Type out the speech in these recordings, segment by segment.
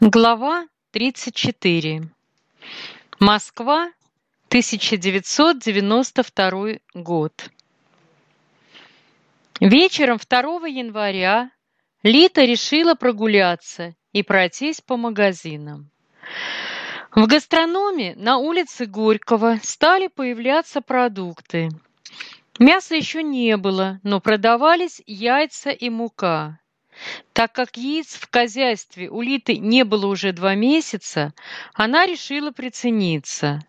Глава 34. Москва, 1992 год. Вечером 2 января Лита решила прогуляться и пройтись по магазинам. В гастрономе на улице Горького стали появляться продукты. Мяса еще не было, но продавались яйца и мука. Так как яиц в хозяйстве у Литы не было уже два месяца, она решила прицениться.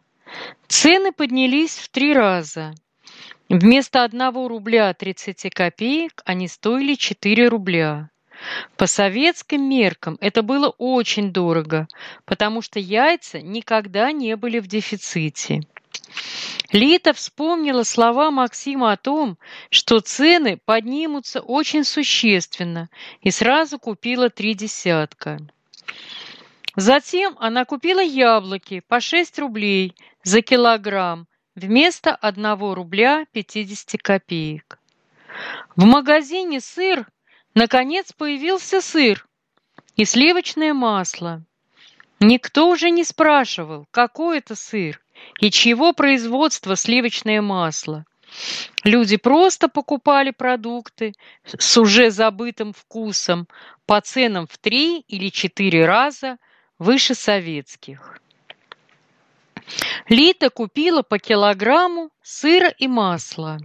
Цены поднялись в три раза. Вместо одного рубля 30 копеек они стоили 4 рубля. По советским меркам это было очень дорого, потому что яйца никогда не были в дефиците. Лита вспомнила слова Максима о том, что цены поднимутся очень существенно, и сразу купила три десятка. Затем она купила яблоки по 6 рублей за килограмм вместо 1 рубля 50 копеек. В магазине сыр наконец появился сыр и сливочное масло. Никто уже не спрашивал, какой это сыр и чьего производства сливочное масло. Люди просто покупали продукты с уже забытым вкусом по ценам в три или четыре раза выше советских. Лита купила по килограмму сыра и масла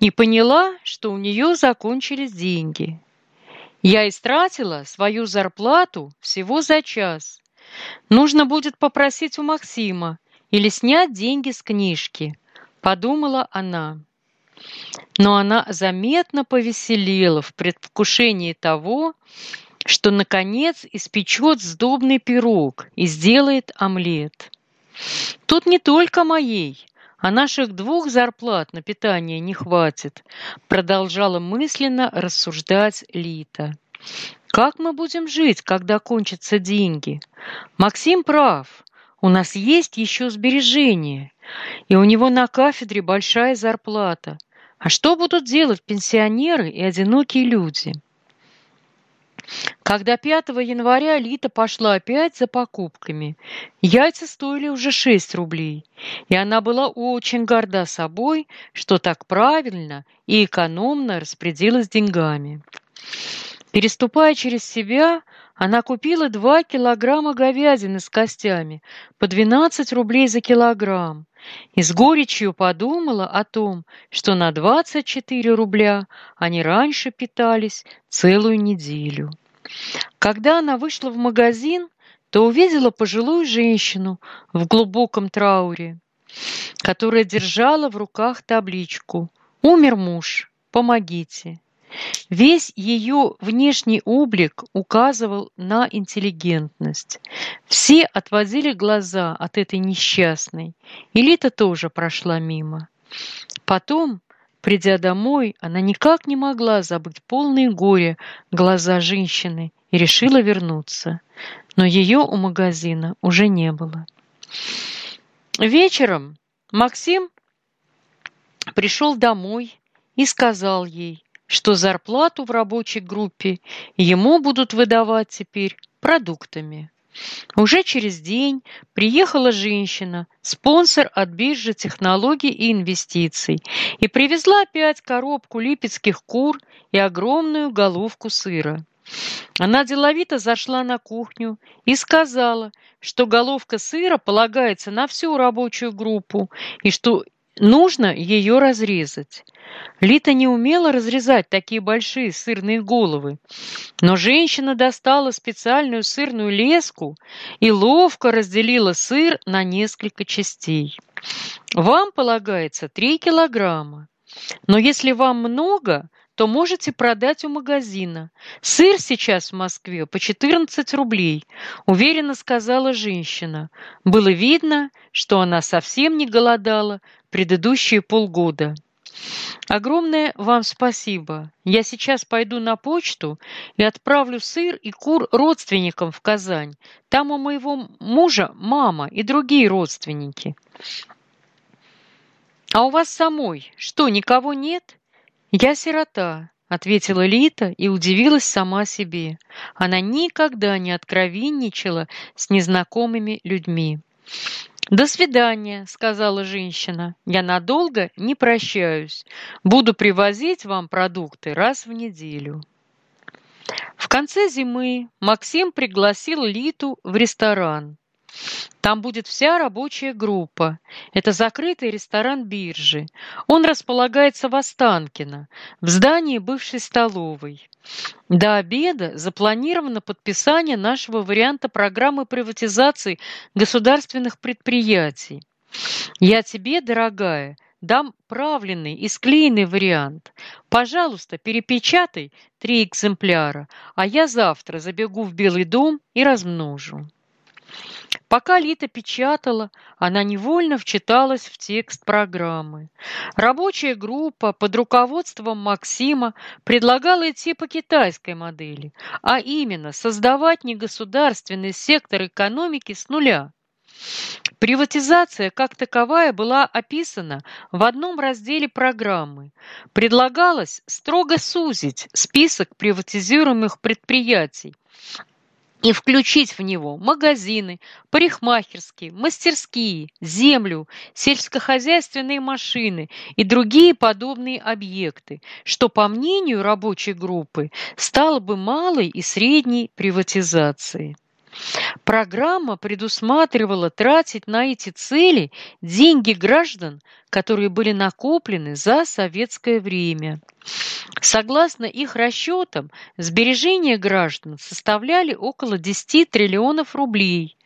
и поняла, что у нее закончились деньги. Я истратила свою зарплату всего за час, Нужно будет попросить у Максима или снять деньги с книжки, подумала она. Но она заметно повеселела в предвкушении того, что, наконец, испечет сдобный пирог и сделает омлет. Тут не только моей, а наших двух зарплат на питание не хватит, продолжала мысленно рассуждать Лита. Как мы будем жить, когда кончатся деньги? Максим прав. У нас есть еще сбережения, и у него на кафедре большая зарплата. А что будут делать пенсионеры и одинокие люди? Когда 5 января Лита пошла опять за покупками, яйца стоили уже 6 рублей, и она была очень горда собой, что так правильно и экономно распределилась деньгами. Переступая через себя, она купила два килограмма говядины с костями по 12 рублей за килограмм и с горечью подумала о том, что на 24 рубля они раньше питались целую неделю. Когда она вышла в магазин, то увидела пожилую женщину в глубоком трауре, которая держала в руках табличку «Умер муж, помогите». Весь ее внешний облик указывал на интеллигентность. Все отводили глаза от этой несчастной, и Лита тоже прошла мимо. Потом, придя домой, она никак не могла забыть полные горе глаза женщины и решила вернуться. Но ее у магазина уже не было. Вечером Максим пришел домой и сказал ей, что зарплату в рабочей группе ему будут выдавать теперь продуктами. Уже через день приехала женщина, спонсор от биржи технологий и инвестиций, и привезла опять коробку липецких кур и огромную головку сыра. Она деловито зашла на кухню и сказала, что головка сыра полагается на всю рабочую группу и что нужно ее разрезать. Лита не умела разрезать такие большие сырные головы, но женщина достала специальную сырную леску и ловко разделила сыр на несколько частей. Вам полагается три килограмма, но если вам много, то можете продать у магазина. Сыр сейчас в Москве по 14 рублей, уверенно сказала женщина. Было видно, что она совсем не голодала предыдущие полгода. Огромное вам спасибо. Я сейчас пойду на почту и отправлю сыр и кур родственникам в Казань. Там у моего мужа мама и другие родственники. А у вас самой что, никого нет? Я сирота, ответила Лита и удивилась сама себе. Она никогда не откровенничала с незнакомыми людьми. «До свидания», — сказала женщина. «Я надолго не прощаюсь. Буду привозить вам продукты раз в неделю». В конце зимы Максим пригласил Литу в ресторан. Там будет вся рабочая группа. Это закрытый ресторан биржи. Он располагается в Останкино, в здании бывшей столовой. До обеда запланировано подписание нашего варианта программы приватизации государственных предприятий. Я тебе, дорогая, дам правленный и склеенный вариант. Пожалуйста, перепечатай три экземпляра, а я завтра забегу в Белый дом и размножу. Пока Лита печатала, она невольно вчиталась в текст программы. Рабочая группа под руководством Максима предлагала идти по китайской модели, а именно создавать негосударственный сектор экономики с нуля. Приватизация как таковая была описана в одном разделе программы. Предлагалось строго сузить список приватизируемых предприятий и включить в него магазины, парикмахерские, мастерские, землю, сельскохозяйственные машины и другие подобные объекты, что, по мнению рабочей группы, стало бы малой и средней приватизацией. Программа предусматривала тратить на эти цели деньги граждан, которые были накоплены за советское время. Согласно их расчетам, сбережения граждан составляли около 10 триллионов рублей,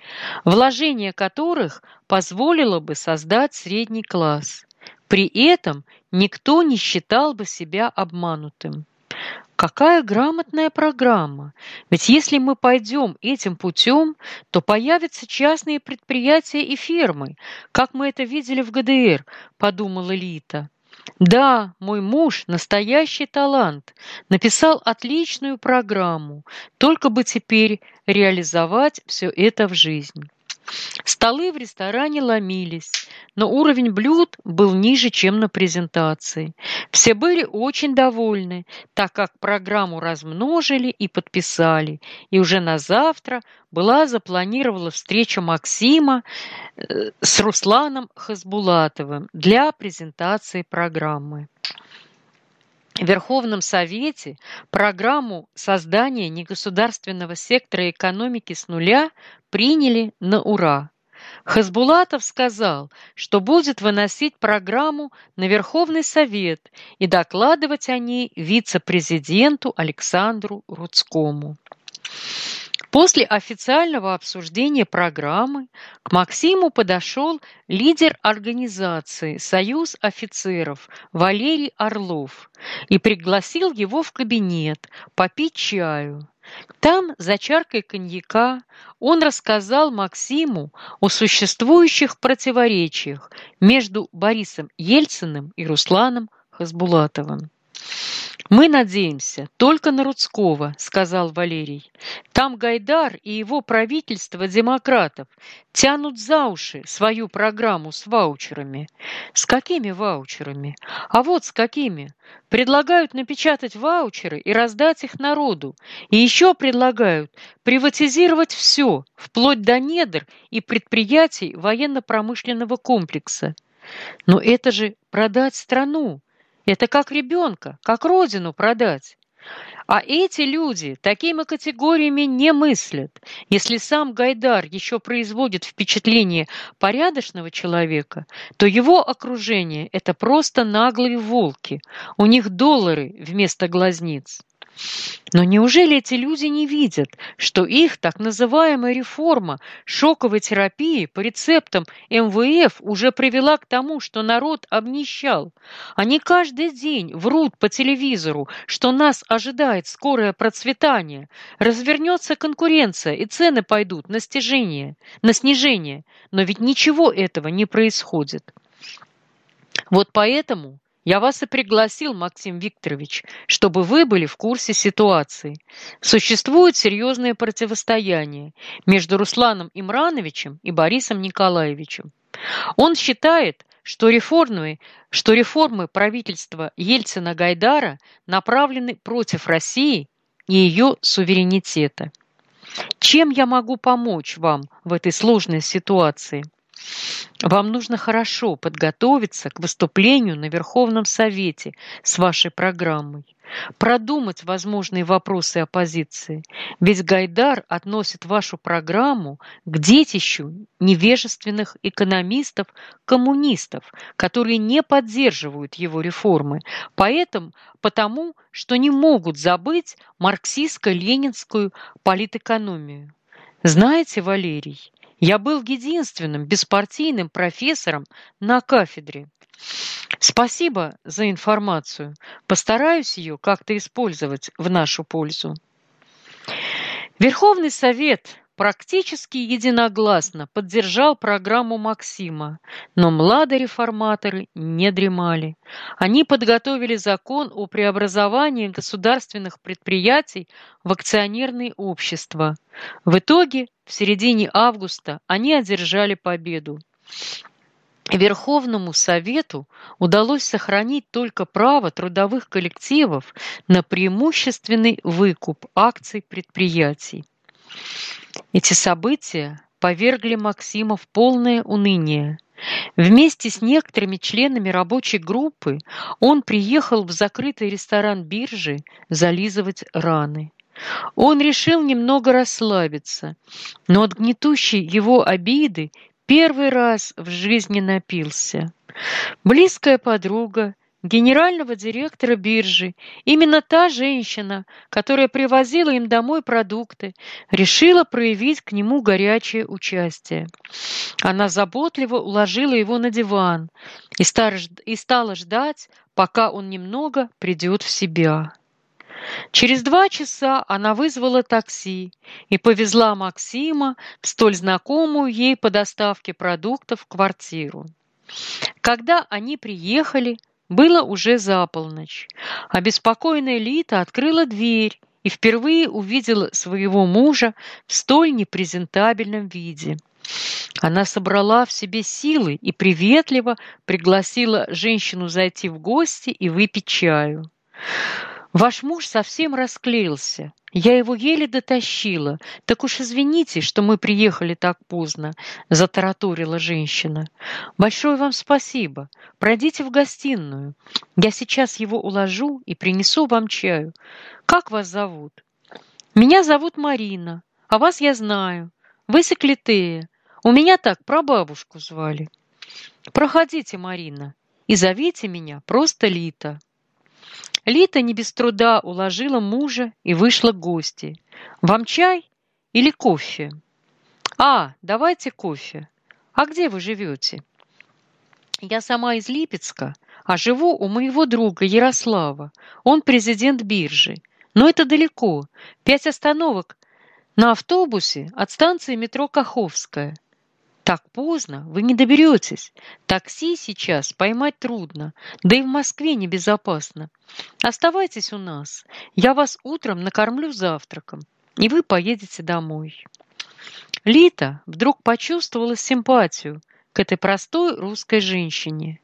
вложение которых позволило бы создать средний класс. При этом никто не считал бы себя обманутым. Какая грамотная программа! Ведь если мы пойдем этим путем, то появятся частные предприятия и фирмы, как мы это видели в ГДР, подумала Лита. Да, мой муж настоящий талант, написал отличную программу, только бы теперь реализовать все это в жизнь. Столы в ресторане ломились, но уровень блюд был ниже, чем на презентации. Все были очень довольны, так как программу размножили и подписали, и уже на завтра была запланирована встреча Максима э, с Русланом Хасбулатовым для презентации программы. Верховном Совете программу создания негосударственного сектора экономики с нуля приняли на ура. Хасбулатов сказал, что будет выносить программу на Верховный Совет и докладывать о ней вице-президенту Александру Рудскому. После официального обсуждения программы к Максиму подошел лидер организации «Союз офицеров» Валерий Орлов и пригласил его в кабинет попить чаю. Там, за чаркой коньяка, он рассказал Максиму о существующих противоречиях между Борисом Ельциным и Русланом Хасбулатовым. «Мы надеемся только на Рудского», — сказал Валерий. «Там Гайдар и его правительство демократов тянут за уши свою программу с ваучерами». «С какими ваучерами?» «А вот с какими. Предлагают напечатать ваучеры и раздать их народу. И еще предлагают приватизировать все, вплоть до недр и предприятий военно-промышленного комплекса. Но это же продать страну, это как ребенка, как родину продать. А эти люди такими категориями не мыслят. Если сам Гайдар еще производит впечатление порядочного человека, то его окружение – это просто наглые волки. У них доллары вместо глазниц. Но неужели эти люди не видят, что их так называемая реформа шоковой терапии по рецептам МВФ уже привела к тому, что народ обнищал? Они каждый день врут по телевизору, что нас ожидает скорое процветание, развернется конкуренция и цены пойдут на снижение, на снижение. Но ведь ничего этого не происходит. Вот поэтому я вас и пригласил, Максим Викторович, чтобы вы были в курсе ситуации. Существует серьезное противостояние между Русланом Имрановичем и Борисом Николаевичем. Он считает, что реформы, что реформы правительства Ельцина-Гайдара направлены против России и ее суверенитета. Чем я могу помочь вам в этой сложной ситуации? Вам нужно хорошо подготовиться к выступлению на Верховном Совете с вашей программой, продумать возможные вопросы оппозиции, ведь Гайдар относит вашу программу к детищу невежественных экономистов-коммунистов, которые не поддерживают его реформы, поэтому, потому что не могут забыть марксистско-ленинскую политэкономию. Знаете, Валерий, я был единственным беспартийным профессором на кафедре. Спасибо за информацию. Постараюсь ее как-то использовать в нашу пользу. Верховный Совет практически единогласно поддержал программу Максима, но младореформаторы не дремали. Они подготовили закон о преобразовании государственных предприятий в акционерные общества. В итоге в середине августа они одержали победу. Верховному Совету удалось сохранить только право трудовых коллективов на преимущественный выкуп акций предприятий. Эти события повергли Максима в полное уныние. Вместе с некоторыми членами рабочей группы он приехал в закрытый ресторан биржи зализывать раны. Он решил немного расслабиться, но от гнетущей его обиды первый раз в жизни напился. Близкая подруга генерального директора биржи, именно та женщина, которая привозила им домой продукты, решила проявить к нему горячее участие. Она заботливо уложила его на диван и стала ждать, пока он немного придет в себя. Через два часа она вызвала такси и повезла Максима в столь знакомую ей по доставке продуктов квартиру. Когда они приехали, было уже за полночь. Обеспокоенная Лита открыла дверь и впервые увидела своего мужа в столь непрезентабельном виде. Она собрала в себе силы и приветливо пригласила женщину зайти в гости и выпить чаю. Ваш муж совсем расклеился. Я его еле дотащила. Так уж извините, что мы приехали так поздно, затараторила женщина. Большое вам спасибо. Пройдите в гостиную. Я сейчас его уложу и принесу вам чаю. Как вас зовут? Меня зовут Марина, а вас я знаю. Вы Секлитея. У меня так прабабушку звали. Проходите, Марина, и зовите меня просто Лита. Лита не без труда уложила мужа и вышла к гости. «Вам чай или кофе?» «А, давайте кофе. А где вы живете?» «Я сама из Липецка, а живу у моего друга Ярослава. Он президент биржи. Но это далеко. Пять остановок на автобусе от станции метро Каховская. Так поздно вы не доберетесь. Такси сейчас поймать трудно, да и в Москве небезопасно. Оставайтесь у нас. Я вас утром накормлю завтраком, и вы поедете домой. Лита вдруг почувствовала симпатию к этой простой русской женщине.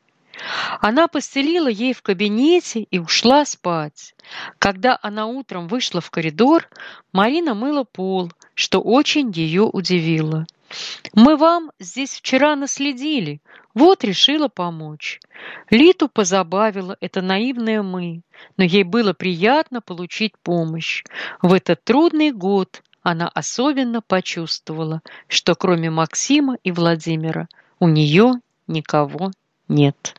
Она постелила ей в кабинете и ушла спать. Когда она утром вышла в коридор, Марина мыла пол, что очень ее удивило. Мы вам здесь вчера наследили, вот решила помочь. Литу позабавило это наивное «мы», но ей было приятно получить помощь. В этот трудный год она особенно почувствовала, что кроме Максима и Владимира у нее никого нет.